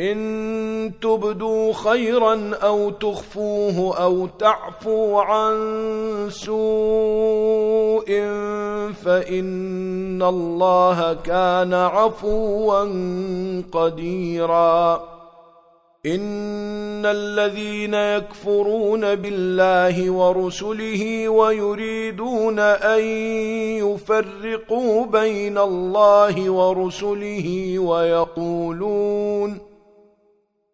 إن تبدو خيرا أو تخفوه أو تعفو عن سوء فإن الله كان عفوا قديرا. إن الذين يكفرون بالله ورسله ويريدون أن يفرقوا بين الله ورسله ويقولون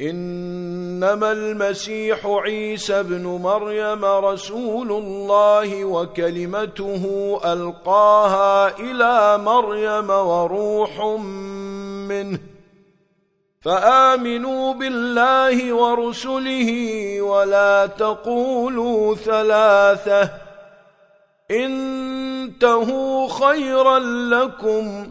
إنما المسيح عيسى ابن مريم رسول الله وكلمته ألقاها إلى مريم وروح منه. فآمنوا بالله ورسله ولا تقولوا ثلاثة. إنتهوا خيرا لكم.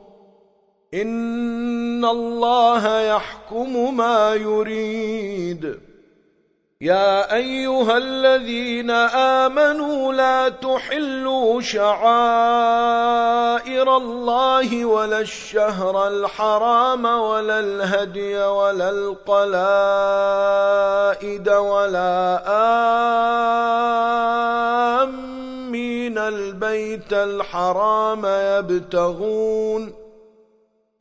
ان الله يحكم ما يريد. يا ايها الذين امنوا لا تحلوا شعائر الله ولا الشهر الحرام ولا الهدي ولا القلائد ولا آمين البيت الحرام يبتغون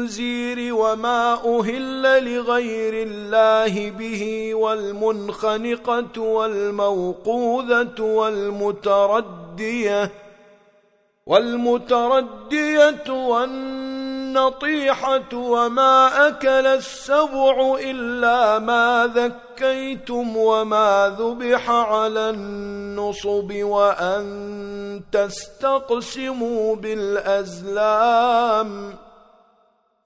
الخنزير وما أهل لغير الله به والمنخنقة والموقوذة والمتردية والمتردية والنطيحة وما أكل السبع إلا ما ذكيتم وما ذبح على النصب وأن تستقسموا بالأزلام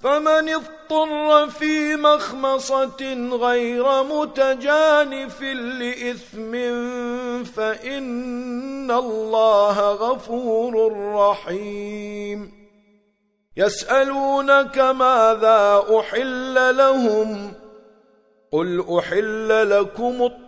فمن اضطر في مخمصة غير متجانف لإثم فإن الله غفور رحيم. يسألونك ماذا أحل لهم؟ قل أحل لكم الطعام.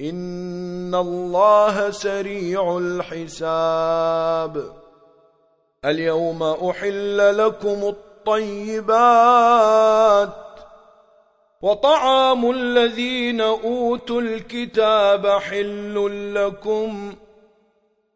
ان الله سريع الحساب اليوم احل لكم الطيبات وطعام الذين اوتوا الكتاب حل لكم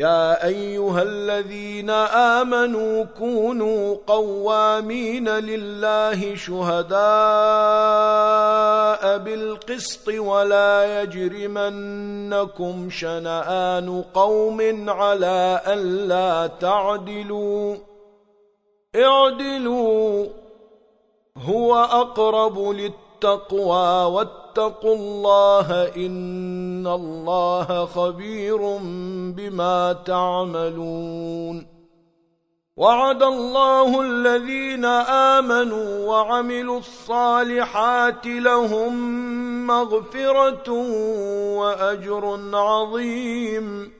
يا أيها الذين آمنوا كونوا قوامين لله شهداء بالقسط ولا يجرمنكم شنئان قوم على الا تعدلوا. اعدلوا هو أقرب للتقوى واتقوا الله إن الله خبير بما تعملون. وعد الله الذين آمنوا وعملوا الصالحات لهم مغفرة وأجر عظيم.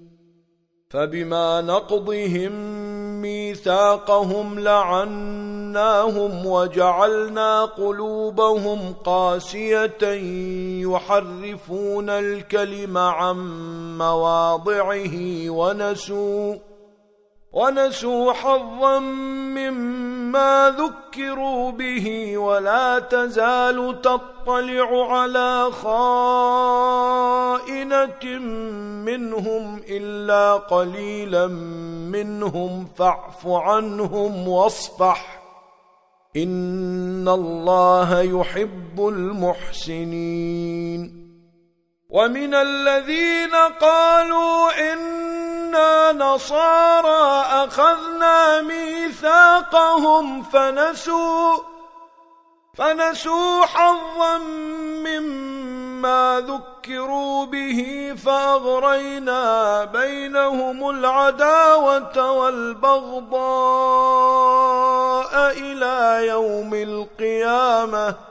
فبما نقضهم ميثاقهم لعناهم وجعلنا قلوبهم قاسية يحرفون الكلم عن مواضعه ونسوا ونسوا حظا مما ذكروا به ولا تزال تطلع على خائنة منهم إلا قليلا منهم فاعف عنهم واصفح. إن الله يحب المحسنين. ومن الذين قالوا إنا نصارى أخذنا ميثاقهم فنسوا فنسوا حظا مما ذكروا به فأغرينا بينهم العداوة والبغضاء إلى يوم القيامة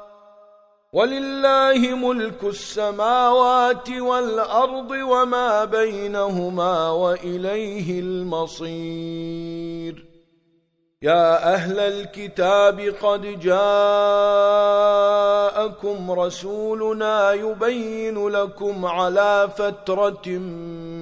وَلِلَّهِ مُلْكُ السَّمَاوَاتِ وَالْأَرْضِ وَمَا بَيْنَهُمَا وَإِلَيْهِ الْمَصِيرُ يَا أَهْلَ الْكِتَابِ قَدْ جَاءَكُمْ رَسُولُنَا يُبَيِّنُ لَكُمْ عَلَى فَتْرَةٍ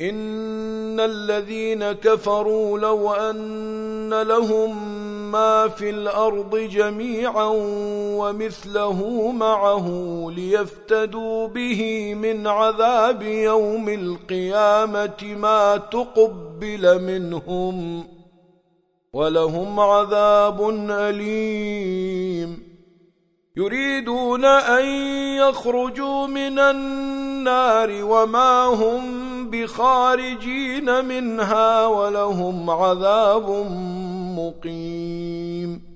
ان الذين كفروا لو ان لهم ما في الأرض جميعا ومثله معه ليفتدوا به من عذاب يوم القيامه ما تقبل منهم ولهم عذاب اليم يريدون أن يخرجوا من النار وما هم بخارجين منها ولهم عذاب مقيم.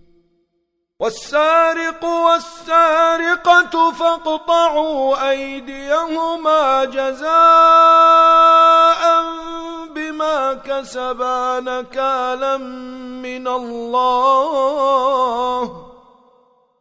والسارق والسارقة فاقطعوا أيديهما جزاء بما كسبان كالا من الله.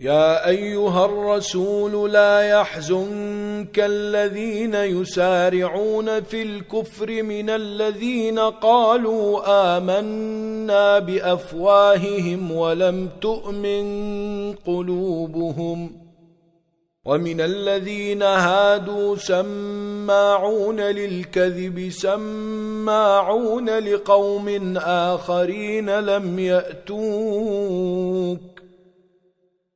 يا أيها الرسول لا يحزنك الذين يسارعون في الكفر من الذين قالوا آمنا بأفواههم ولم تؤمن قلوبهم ومن الذين هادوا سماعون للكذب سماعون لقوم آخرين لم يأتوك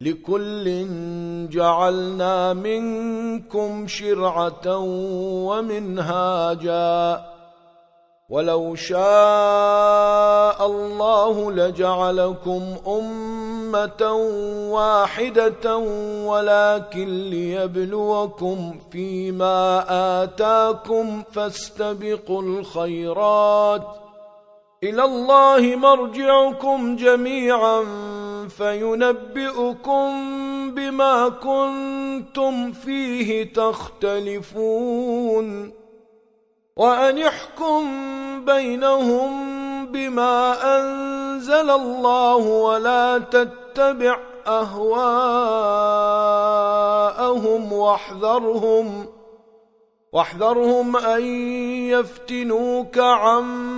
لكل جعلنا منكم شرعة ومنهاجا ولو شاء الله لجعلكم أمة واحدة ولكن ليبلوكم فيما آتاكم فاستبقوا الخيرات إلى الله مرجعكم جميعا فينبئكم بما كنتم فيه تختلفون وأن يحكم بينهم بما أنزل الله ولا تتبع أهواءهم واحذرهم واحذرهم أن يفتنوك عما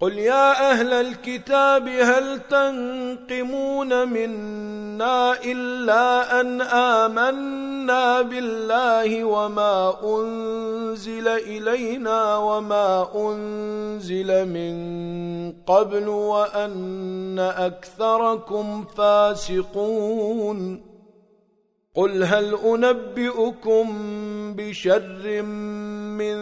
قل يا أهل الكتاب هل تنقمون منا إلا أن آمنا بالله وما أنزل إلينا وما أنزل من قبل وأن أكثركم فاسقون. قل هل أنبئكم بشر من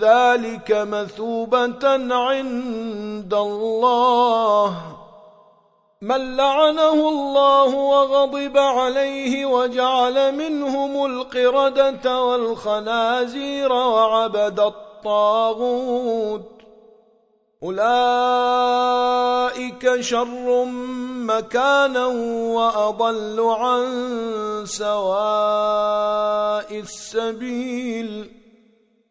ذلك مثوبة عند الله. من لعنه الله وغضب عليه وجعل منهم القردة والخنازير وعبد الطاغوت. أولئك شر مكانا وأضل عن سواء السبيل.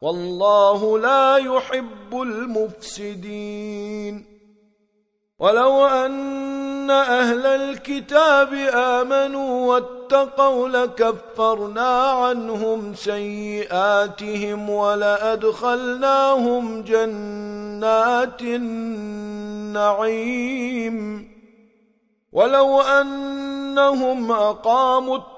والله لا يحب المفسدين ولو أن أهل الكتاب آمنوا واتقوا لكفرنا عنهم سيئاتهم ولأدخلناهم جنات النعيم ولو أنهم أقاموا التقوى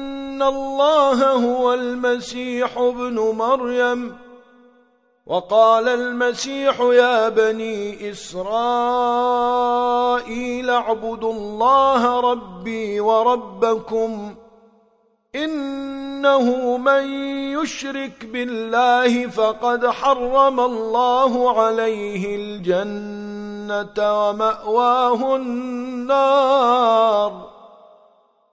ان الله هو المسيح ابن مريم وقال المسيح يا بني اسرائيل اعبدوا الله ربي وربكم انه من يشرك بالله فقد حرم الله عليه الجنه ومأواه النار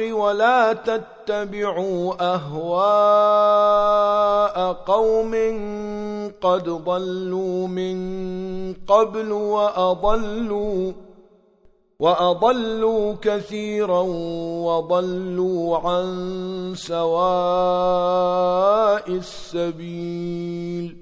الحق ولا تتبعوا أهواء قوم قد ضلوا من قبل وأضلوا وأضلوا كثيرا وضلوا عن سواء السبيل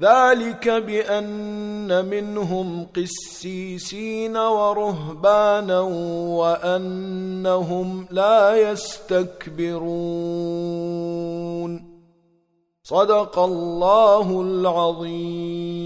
ذلك بأن منهم قسيسين ورهبانا وأنهم لا يستكبرون صدق الله العظيم